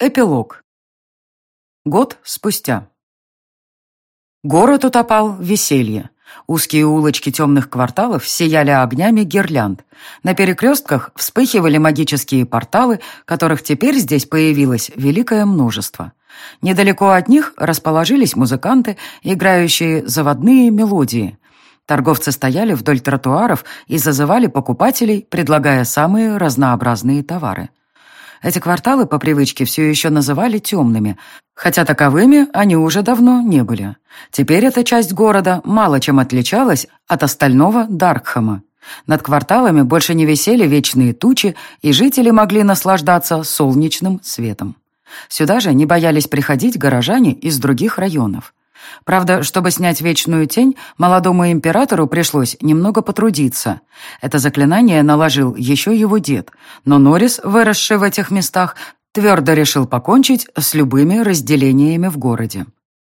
Эпилог. Год спустя. Город утопал в веселье. Узкие улочки темных кварталов сияли огнями гирлянд. На перекрестках вспыхивали магические порталы, которых теперь здесь появилось великое множество. Недалеко от них расположились музыканты, играющие заводные мелодии. Торговцы стояли вдоль тротуаров и зазывали покупателей, предлагая самые разнообразные товары. Эти кварталы по привычке все еще называли темными, хотя таковыми они уже давно не были. Теперь эта часть города мало чем отличалась от остального Даркхама. Над кварталами больше не висели вечные тучи, и жители могли наслаждаться солнечным светом. Сюда же не боялись приходить горожане из других районов. Правда, чтобы снять вечную тень, молодому императору пришлось немного потрудиться. Это заклинание наложил еще его дед, но Норрис, выросший в этих местах, твердо решил покончить с любыми разделениями в городе.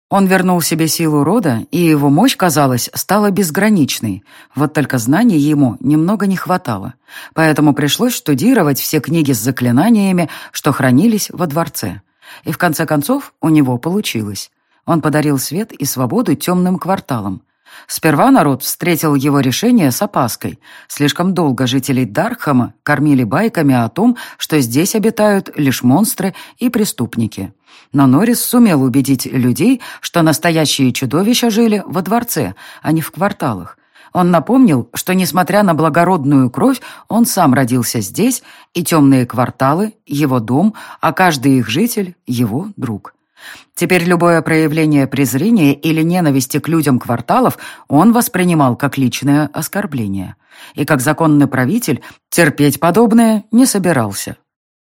Он вернул себе силу рода, и его мощь, казалось, стала безграничной. Вот только знаний ему немного не хватало. Поэтому пришлось штудировать все книги с заклинаниями, что хранились во дворце. И в конце концов у него получилось. Он подарил свет и свободу темным кварталам. Сперва народ встретил его решение с опаской. Слишком долго жителей Дархама кормили байками о том, что здесь обитают лишь монстры и преступники. Но Норрис сумел убедить людей, что настоящие чудовища жили во дворце, а не в кварталах. Он напомнил, что, несмотря на благородную кровь, он сам родился здесь, и темные кварталы — его дом, а каждый их житель — его друг. Теперь любое проявление презрения или ненависти к людям кварталов он воспринимал как личное оскорбление. И как законный правитель терпеть подобное не собирался.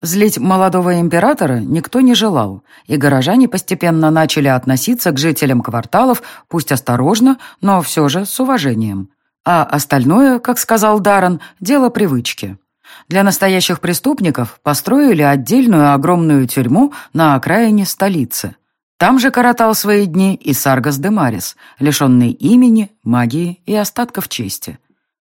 Злить молодого императора никто не желал, и горожане постепенно начали относиться к жителям кварталов, пусть осторожно, но все же с уважением. А остальное, как сказал Даррен, дело привычки. Для настоящих преступников построили отдельную огромную тюрьму на окраине столицы. Там же коротал свои дни и Саргас де Марис, лишенный имени, магии и остатков чести.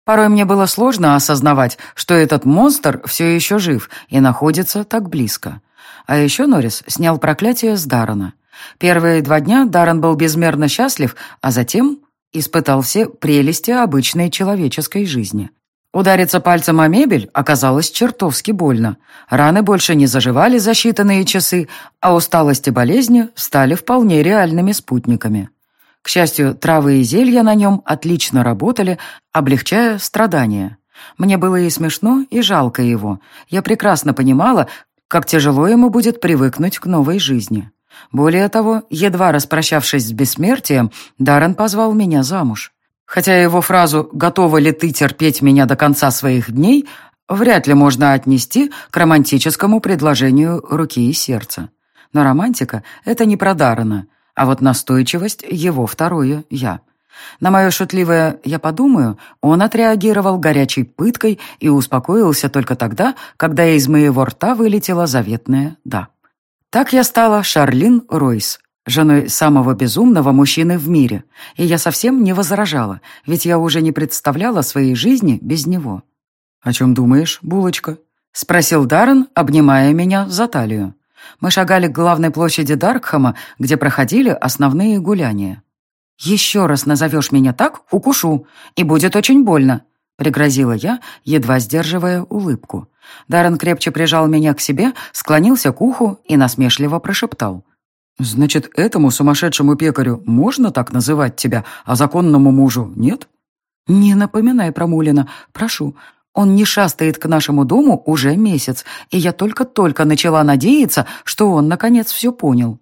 Порой мне было сложно осознавать, что этот монстр все еще жив и находится так близко. А еще Норрис снял проклятие с Дарана. Первые два дня Даран был безмерно счастлив, а затем испытал все прелести обычной человеческой жизни. Удариться пальцем о мебель оказалось чертовски больно. Раны больше не заживали за считанные часы, а усталость и болезни стали вполне реальными спутниками. К счастью, травы и зелья на нем отлично работали, облегчая страдания. Мне было и смешно, и жалко его. Я прекрасно понимала, как тяжело ему будет привыкнуть к новой жизни. Более того, едва распрощавшись с бессмертием, Даррен позвал меня замуж. Хотя его фразу «готова ли ты терпеть меня до конца своих дней» вряд ли можно отнести к романтическому предложению руки и сердца. Но романтика — это не про Даррена, а вот настойчивость — его второе «я». На мое шутливое «я подумаю» он отреагировал горячей пыткой и успокоился только тогда, когда из моего рта вылетело заветное «да». Так я стала Шарлин Ройс, женой самого безумного мужчины в мире, и я совсем не возражала, ведь я уже не представляла своей жизни без него. «О чем думаешь, булочка?» — спросил Даррен, обнимая меня за талию. Мы шагали к главной площади Даркхама, где проходили основные гуляния. «Еще раз назовешь меня так — укушу, и будет очень больно», — пригрозила я, едва сдерживая улыбку. Даррен крепче прижал меня к себе, склонился к уху и насмешливо прошептал — «Значит, этому сумасшедшему пекарю можно так называть тебя, а законному мужу нет?» «Не напоминай про Мулина, прошу. Он не шастает к нашему дому уже месяц, и я только-только начала надеяться, что он, наконец, все понял.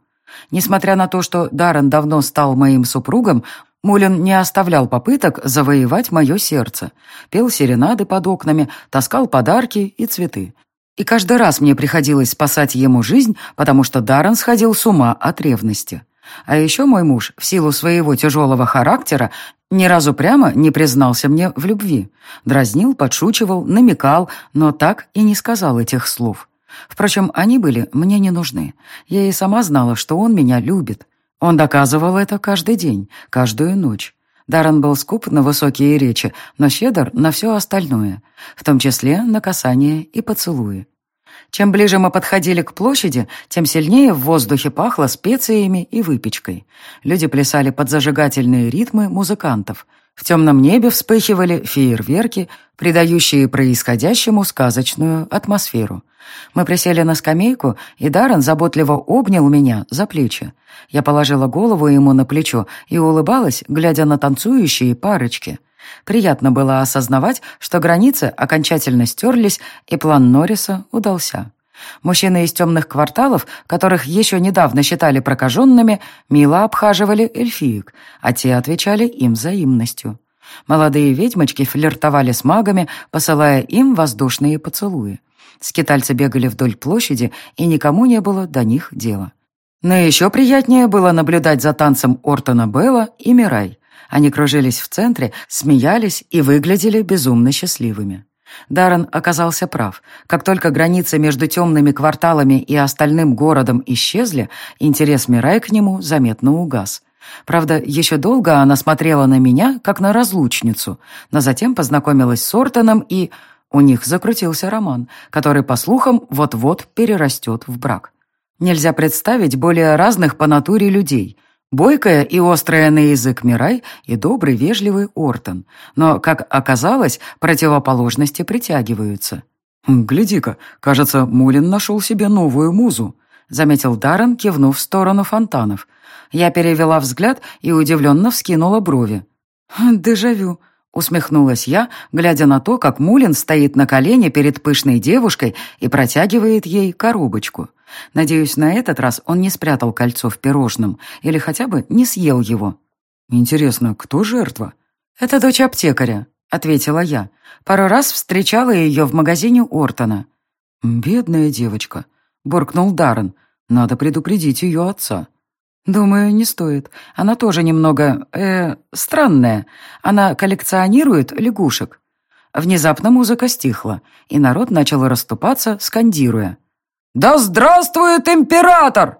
Несмотря на то, что Даррен давно стал моим супругом, Мулин не оставлял попыток завоевать мое сердце. Пел серенады под окнами, таскал подарки и цветы. И каждый раз мне приходилось спасать ему жизнь, потому что Даррен сходил с ума от ревности. А еще мой муж, в силу своего тяжелого характера, ни разу прямо не признался мне в любви. Дразнил, подшучивал, намекал, но так и не сказал этих слов. Впрочем, они были мне не нужны. Я и сама знала, что он меня любит. Он доказывал это каждый день, каждую ночь. Даррен был скуп на высокие речи, но щедр на все остальное, в том числе на касание и поцелуи. Чем ближе мы подходили к площади, тем сильнее в воздухе пахло специями и выпечкой. Люди плясали под зажигательные ритмы музыкантов. В темном небе вспыхивали фейерверки, придающие происходящему сказочную атмосферу. Мы присели на скамейку, и Даррен заботливо обнял меня за плечи. Я положила голову ему на плечо и улыбалась, глядя на танцующие парочки. Приятно было осознавать, что границы окончательно стерлись, и план Норриса удался. Мужчины из темных кварталов, которых еще недавно считали прокаженными, мило обхаживали эльфиек, а те отвечали им взаимностью. Молодые ведьмочки флиртовали с магами, посылая им воздушные поцелуи. Скитальцы бегали вдоль площади, и никому не было до них дела. Но еще приятнее было наблюдать за танцем Ортона Белла и Мирай. Они кружились в центре, смеялись и выглядели безумно счастливыми. Даррен оказался прав. Как только границы между темными кварталами и остальным городом исчезли, интерес Мирай к нему заметно угас. Правда, еще долго она смотрела на меня, как на разлучницу, но затем познакомилась с Ортоном и... У них закрутился роман, который, по слухам, вот-вот перерастет в брак. Нельзя представить более разных по натуре людей. Бойкая и острая на язык Мирай и добрый, вежливый Ортон. Но, как оказалось, противоположности притягиваются. «Гляди-ка, кажется, Мулин нашел себе новую музу», заметил Даррен, кивнув в сторону фонтанов. Я перевела взгляд и удивленно вскинула брови. «Дежавю», Усмехнулась я, глядя на то, как Мулин стоит на колене перед пышной девушкой и протягивает ей коробочку. Надеюсь, на этот раз он не спрятал кольцо в пирожном или хотя бы не съел его. «Интересно, кто жертва?» «Это дочь аптекаря», — ответила я. Пару раз встречала ее в магазине Ортона. «Бедная девочка», — буркнул Даррен. «Надо предупредить ее отца». «Думаю, не стоит. Она тоже немного... э странная. Она коллекционирует лягушек». Внезапно музыка стихла, и народ начал расступаться, скандируя. «Да здравствует император!»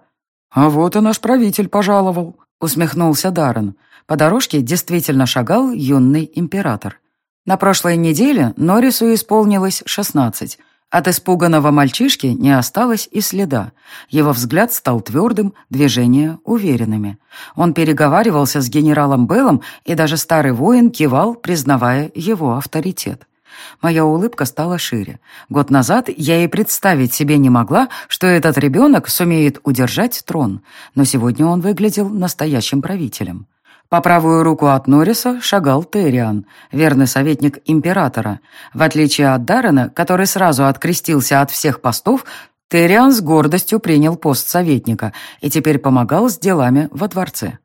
«А вот и наш правитель пожаловал», — усмехнулся Даррен. По дорожке действительно шагал юный император. На прошлой неделе Норрису исполнилось шестнадцать — от испуганного мальчишки не осталось и следа. Его взгляд стал твердым, движения уверенными. Он переговаривался с генералом Беллом, и даже старый воин кивал, признавая его авторитет. Моя улыбка стала шире. Год назад я и представить себе не могла, что этот ребенок сумеет удержать трон, но сегодня он выглядел настоящим правителем. По правую руку от Норриса шагал Терриан, верный советник императора. В отличие от Даррена, который сразу открестился от всех постов, Терриан с гордостью принял пост советника и теперь помогал с делами во дворце.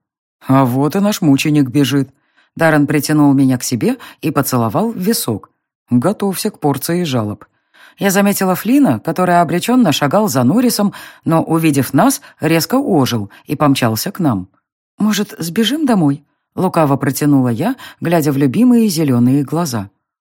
«А вот и наш мученик бежит». Даррен притянул меня к себе и поцеловал в висок. «Готовься к порции жалоб». Я заметила Флина, который обреченно шагал за Норрисом, но, увидев нас, резко ожил и помчался к нам. «Может, сбежим домой?» — лукаво протянула я, глядя в любимые зеленые глаза.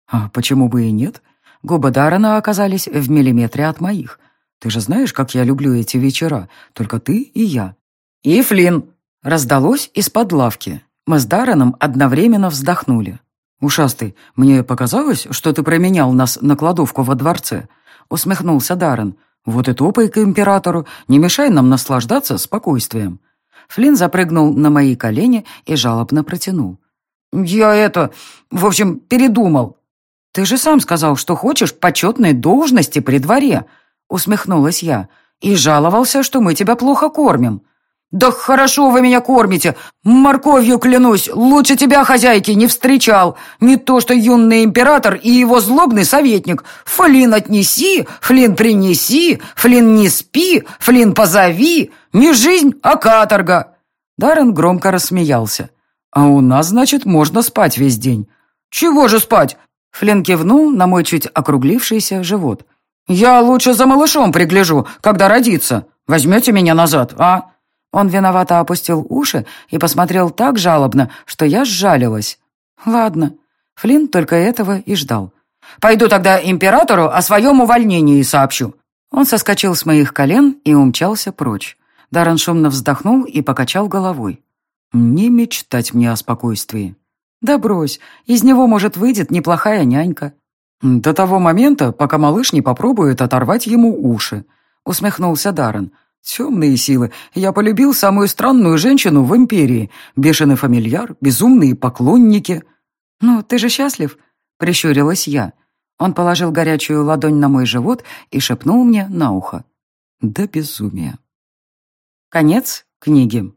«А почему бы и нет? Губы Даррена оказались в миллиметре от моих. Ты же знаешь, как я люблю эти вечера, только ты и я». «И Флин!» — раздалось из-под лавки. Мы с Дарреном одновременно вздохнули. «Ушастый, мне показалось, что ты променял нас на кладовку во дворце», — усмехнулся Даррен. «Вот и топай к императору, не мешай нам наслаждаться спокойствием». Флинн запрыгнул на мои колени и жалобно протянул. «Я это... В общем, передумал». «Ты же сам сказал, что хочешь почетной должности при дворе», — усмехнулась я, «и жаловался, что мы тебя плохо кормим». «Да хорошо вы меня кормите! Морковью клянусь, лучше тебя, хозяйки, не встречал. Не то что юный император и его злобный советник. Флин отнеси, Флин принеси, Флин не спи, Флин позови. Не жизнь, а каторга!» Даррен громко рассмеялся. «А у нас, значит, можно спать весь день». «Чего же спать?» Флин кивнул на мой чуть округлившийся живот. «Я лучше за малышом пригляжу, когда родится. Возьмете меня назад, а?» Он виновато опустил уши и посмотрел так жалобно, что я сжалилась. «Ладно». Флинн только этого и ждал. «Пойду тогда императору о своем увольнении сообщу». Он соскочил с моих колен и умчался прочь. Даррен шумно вздохнул и покачал головой. «Не мечтать мне о спокойствии». «Да брось, из него, может, выйдет неплохая нянька». «До того момента, пока малыш не попробует оторвать ему уши», — усмехнулся Даррен. «Темные силы. Я полюбил самую странную женщину в Империи. Бешеный фамильяр, безумные поклонники». «Ну, ты же счастлив?» — прищурилась я. Он положил горячую ладонь на мой живот и шепнул мне на ухо. «Да безумие». Конец книги.